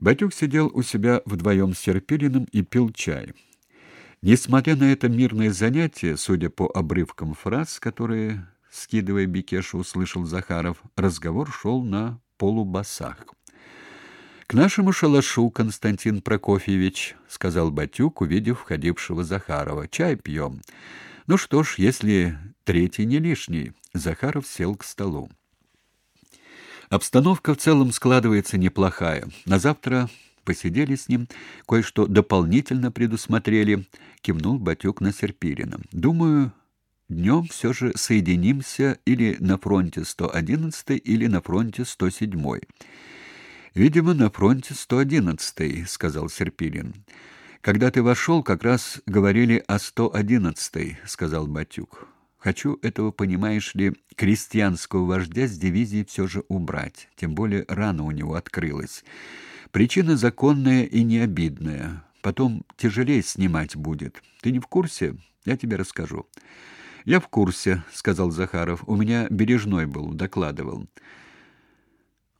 Батюк сидел у себя вдвоем с Серпилиным и пил чай. Несмотря на это мирное занятие, судя по обрывкам фраз, которые, скидывая Бекеша, услышал Захаров, разговор шел на полубасах. «К нашему шалашу, Константин Прокофьевич», — сказал Батюк, увидев входившего Захарова. «Чай пьем». «Ну что ж, если третий не лишний». Захаров сел к столу. Обстановка в целом складывается неплохая. На завтра посидели с ним, кое-что дополнительно предусмотрели, кивнул Батюк на Серпирина. Думаю, днем все же соединимся или на фронте 111 или на фронте 107. Видимо, на фронте 111, сказал Серпилин. Когда ты вошел, как раз говорили о 111, сказал Батюк. Хочу этого, понимаешь ли, крестьянского вождя с дивизии все же убрать, тем более рана у него открылась. Причина законная и не обидная. Потом тяжелее снимать будет. Ты не в курсе? Я тебе расскажу. Я в курсе, сказал Захаров. У меня бережной был, докладывал.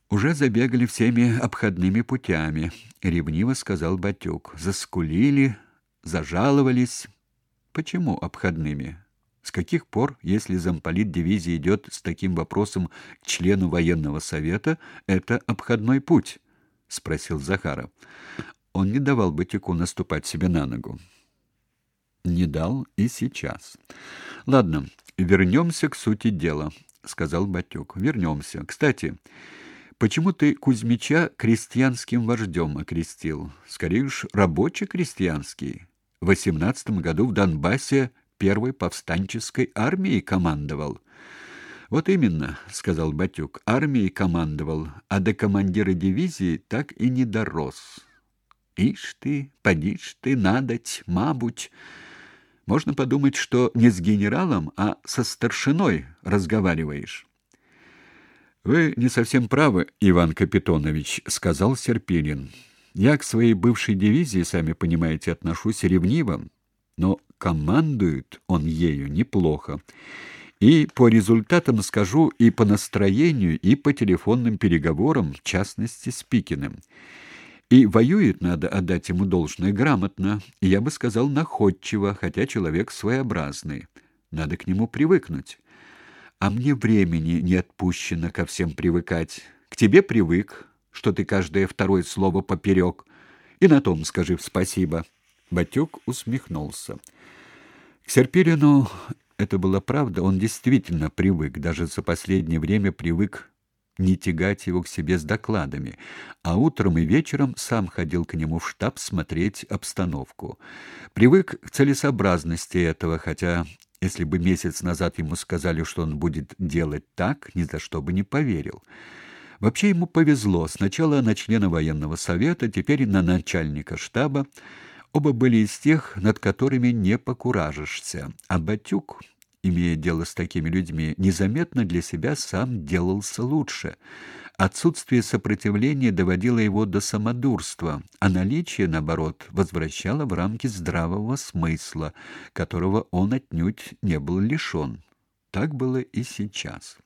Уже забегали всеми обходными путями, ревниво сказал Батюк. Заскулили, зажаловались. Почему обходными? С каких пор, если замполит дивизии идет с таким вопросом к члену военного совета, это обходной путь? спросил Захаров. Он не давал Батюку наступать себе на ногу. Не дал и сейчас. Ладно, вернемся к сути дела, сказал Батюк. Вернемся. Кстати, почему ты Кузьмича крестьянским вождем окрестил? Скорее уж рабоче-крестьянский. В восемнадцатом году в Донбассе первой повстанческой армией командовал. Вот именно, сказал Батюк. Армией командовал, а до командира дивизии так и не дорос. Ишь ты, подишь ты, надоть, мабуть. Можно подумать, что не с генералом, а со старшиной разговариваешь. Вы не совсем правы, Иван Капитонович, сказал Серпилин. Я к своей бывшей дивизии, сами понимаете, отношусь ревниво, но командует он ею неплохо. И по результатам скажу и по настроению, и по телефонным переговорам, в частности, с Пикиным. И воюет, надо отдать ему должное, грамотно, я бы сказал, находчиво, хотя человек своеобразный. Надо к нему привыкнуть. А мне времени не отпущено ко всем привыкать. К тебе привык, что ты каждое второе слово поперек. И на том скажи спасибо. Батюк усмехнулся. К Серпилину это была правда, он действительно привык, даже за последнее время привык не тягать его к себе с докладами, а утром и вечером сам ходил к нему в штаб смотреть обстановку. Привык к целесообразности этого, хотя если бы месяц назад ему сказали, что он будет делать так, ни за что бы не поверил. Вообще ему повезло. Сначала на члена военного совета, теперь на начальника штаба. Оба были из тех, над которыми не покуражишься. А Батюк, имея дело с такими людьми, незаметно для себя сам делался лучше. Отсутствие сопротивления доводило его до самодурства, а наличие, наоборот, возвращало в рамки здравого смысла, которого он отнюдь не был лишен. Так было и сейчас.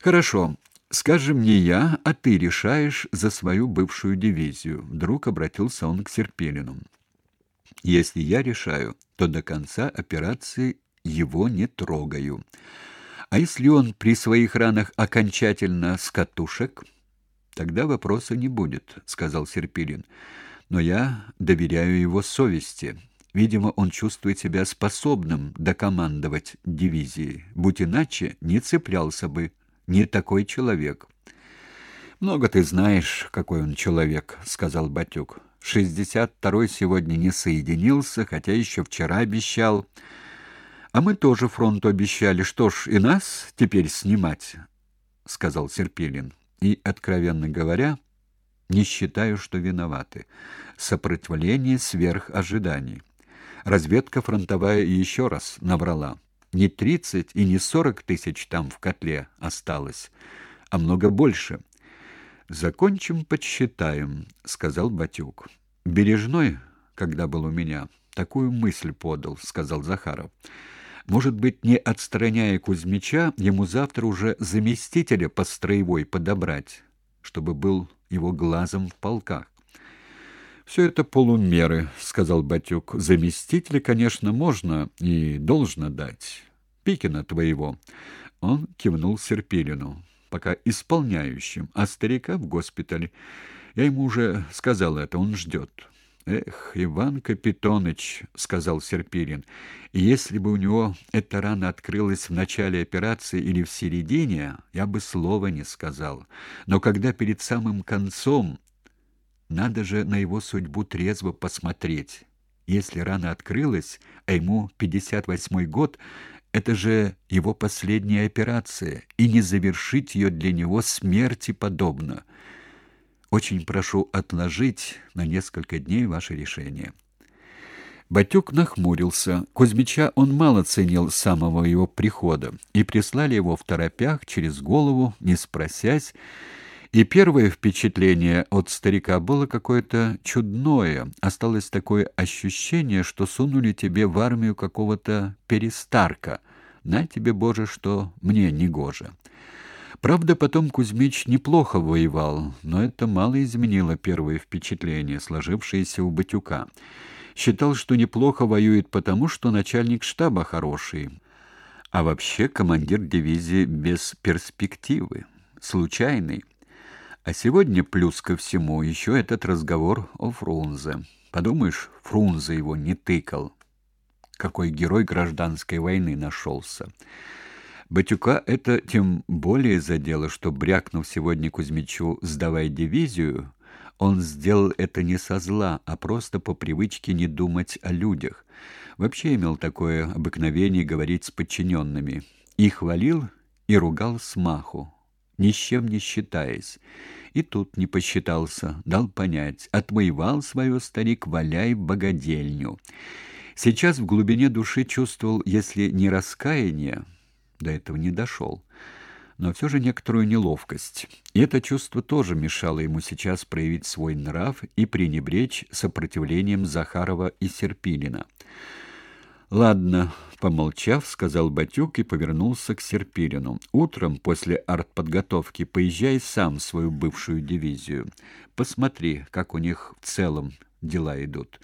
Хорошо, Скажем, не я, а ты решаешь за свою бывшую дивизию. Вдруг обратился он к Серпилину. Если я решаю, то до конца операции его не трогаю. А если он при своих ранах окончательно с катушек, тогда вопроса не будет, сказал Серпилин. Но я доверяю его совести. Видимо, он чувствует себя способным докомандовать дивизией. Будь иначе, не цеплялся бы не такой человек. Много ты знаешь, какой он человек, сказал Батюк. Шестьдесят второй сегодня не соединился, хотя еще вчера обещал. А мы тоже фронту обещали. Что ж, и нас теперь снимать, сказал Серпилин. И откровенно говоря, не считаю, что виноваты. Сопротивление сверх ожиданий. Разведка фронтовая еще раз набрала. Не тридцать и не сорок тысяч там в котле осталось, а много больше. Закончим, подсчитаем, сказал Батюк. Бережной, когда был у меня, такую мысль подал, сказал Захаров. Может быть, не отстраняя Кузьмича, ему завтра уже заместителя по строевой подобрать, чтобы был его глазом в полках. Все это полумеры, сказал Батюк. Заместителя, конечно, можно и должно дать. Пикина твоего. Он кивнул Серпилину, пока исполняющим, а старика в госпитале. Я ему уже сказал это, он ждет. Эх, Иван Капитоныч, сказал Серпилин. Если бы у него эта рана открылась в начале операции или в середине, я бы слова не сказал. Но когда перед самым концом надо же на его судьбу трезво посмотреть. Если рана открылась, а ему 58-й год, это же его последняя операция, и не завершить ее для него смерти подобно. Очень прошу отложить на несколько дней ваше решение. Батюк нахмурился. Кузьмича он мало ценил с самого его прихода, и прислали его в торопях через голову, не спросясь, и первое впечатление от старика было какое-то чудное. Осталось такое ощущение, что сунули тебе в армию какого-то перестарка. На тебе, Боже, что мне не гоже. Правда, потом Кузьмич неплохо воевал, но это мало изменило первое впечатление, сложившееся у Батюка. Считал, что неплохо воюет потому, что начальник штаба хороший, а вообще командир дивизии без перспективы, случайный. А сегодня плюс ко всему еще этот разговор о Фрунзе. Подумаешь, Фрунзе его не тыкал. Какой герой гражданской войны нашелся. Батюка это тем более задело, что брякнув сегодня Кузьмичу «сдавай дивизию», он сделал это не со зла, а просто по привычке не думать о людях. Вообще имел такое обыкновение говорить с подчиненными. И хвалил, и ругал смаху, ни с чем не считаясь. И тут не посчитался, дал понять, отвоевал свое старик, валяй в богадельню. Сейчас в глубине души чувствовал, если не раскаяние, до этого не дошел, но все же некоторую неловкость. И это чувство тоже мешало ему сейчас проявить свой нрав и пренебречь сопротивлением Захарова и Серпилина. Ладно, помолчав, сказал Батюк и повернулся к Серпилину. Утром после артподготовки поезжай сам в свою бывшую дивизию. Посмотри, как у них в целом дела идут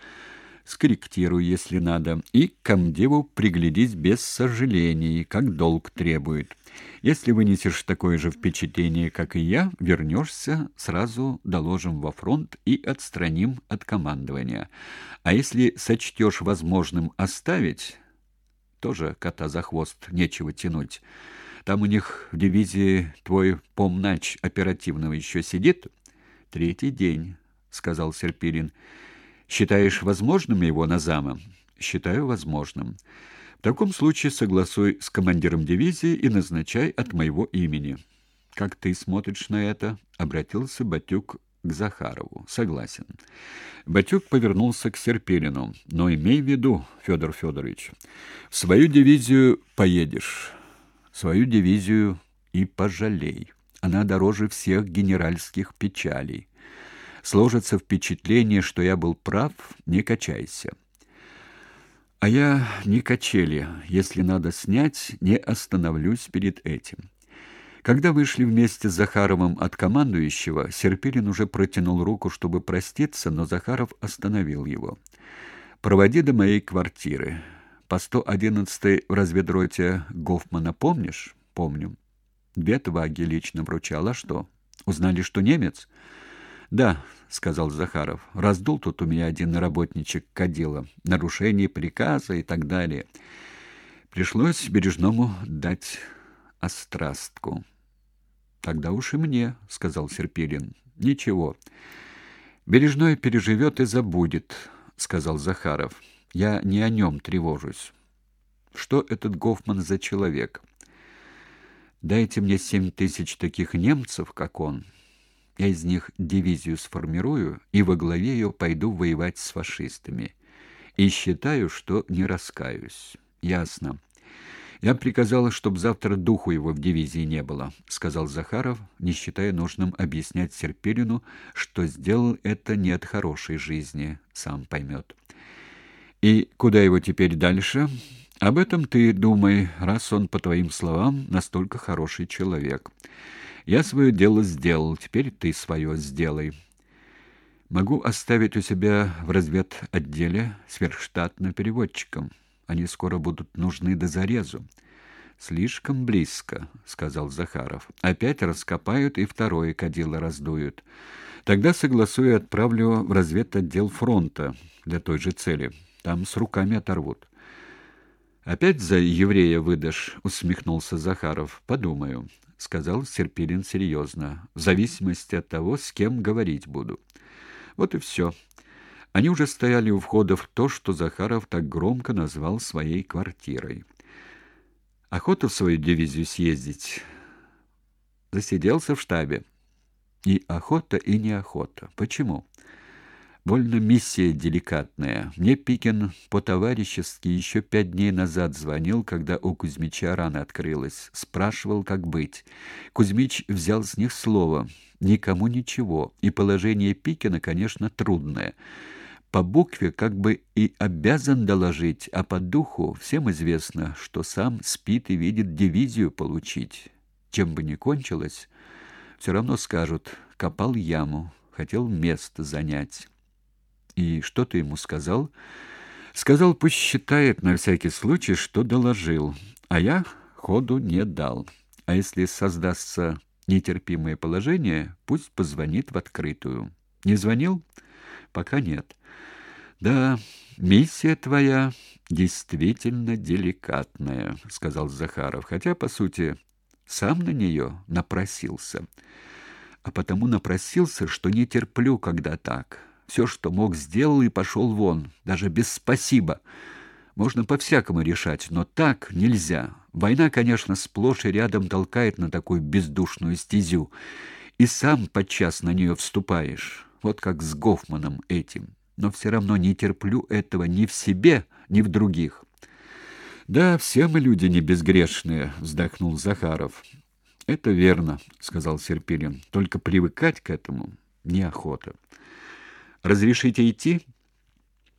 скорректируй, если надо, и к комдиву приглядись без сожалений, как долг требует. Если вынесешь такое же впечатление, как и я, вернешься, сразу доложим во фронт и отстраним от командования. А если сочтешь возможным оставить, тоже кота за хвост нечего тянуть. Там у них в дивизии твой помнач оперативного еще сидит? Третий день, сказал Серпилин. Считаешь возможным его на зама? Считаю возможным. В таком случае согласуй с командиром дивизии и назначай от моего имени. Как ты смотришь на это? обратился Батюк к Захарову. Согласен. Батюк повернулся к Серпилину. Но имей в виду, Федор Федорович, в свою дивизию поедешь. Свою дивизию и пожалей. Она дороже всех генеральских печалей сложится впечатление, что я был прав, не качайся. А я не качели, если надо снять, не остановлюсь перед этим. Когда вышли вместе с Захаровым от командующего, Серпилин уже протянул руку, чтобы проститься, но Захаров остановил его. «Проводи до моей квартиры. По 111-й в разведроте Гофмана помнишь?» «Помню. Две тваги лично вручал. А что? Узнали, что немец?» Да, сказал Захаров. Раздул тут у меня один работничек кадила, нарушение приказа и так далее. Пришлось бережному дать острастку. Тогда уж и мне, сказал Серпилин. Ничего. Бережной переживет и забудет, сказал Захаров. Я не о нем тревожусь. Что этот Гофман за человек? Дайте мне семь тысяч таких немцев, как он. Я из них дивизию сформирую и во главе ее пойду воевать с фашистами. И считаю, что не раскаюсь. Ясно. Я приказала, чтобы завтра духу его в дивизии не было, сказал Захаров, не считая нужным объяснять Серпилину, что сделал это не от хорошей жизни, сам поймет. И куда его теперь дальше? Об этом ты думай, раз он, по твоим словам, настолько хороший человек. Я свое дело сделал, теперь ты свое сделай. Могу оставить у себя в разведотделе сверхштатным переводчиком. Они скоро будут нужны до зарезу. Слишком близко, сказал Захаров. Опять раскопают и второе кадило раздуют. Тогда согласую и отправлю в разведотдел фронта для той же цели. Там с руками оторвут. Опять за еврея выдашь, усмехнулся Захаров. Подумаю, сказал Серпилин серьезно. В зависимости от того, с кем говорить буду. Вот и все. Они уже стояли у входа в то, что Захаров так громко назвал своей квартирой. Охота в свою дивизию съездить. Засиделся в штабе. И охота, и неохота. Почему? Больно миссия деликатная. Мне Пикин по-товарищески еще пять дней назад звонил, когда у Кузьмича рана открылась. Спрашивал, как быть. Кузьмич взял с них слово. Никому ничего. И положение Пикина, конечно, трудное по букве как бы и обязан доложить, а по духу всем известно, что сам спит и видит дивизию получить. Чем бы ни кончилось, все равно скажут: копал яму, хотел место занять. И что ты ему сказал? Сказал, пусть считает на всякий случай, что доложил, а я ходу не дал. А если создастся нетерпимое положение, пусть позвонит в открытую. Не звонил? Пока нет. Да, миссия твоя действительно деликатная, сказал Захаров, хотя по сути сам на нее напросился. А потому напросился, что не терплю, когда так. Все, что мог, сделал и пошел вон, даже без спасибо. Можно по-всякому решать, но так нельзя. Война, конечно, сплошь и рядом толкает на такую бездушную стезю, и сам подчас на нее вступаешь. Вот как с Гофманом этим но все равно не терплю этого ни в себе, ни в других. Да, все мы люди не безгрешные, вздохнул Захаров. Это верно, сказал Серпилин. Только привыкать к этому неохота. Разрешите идти?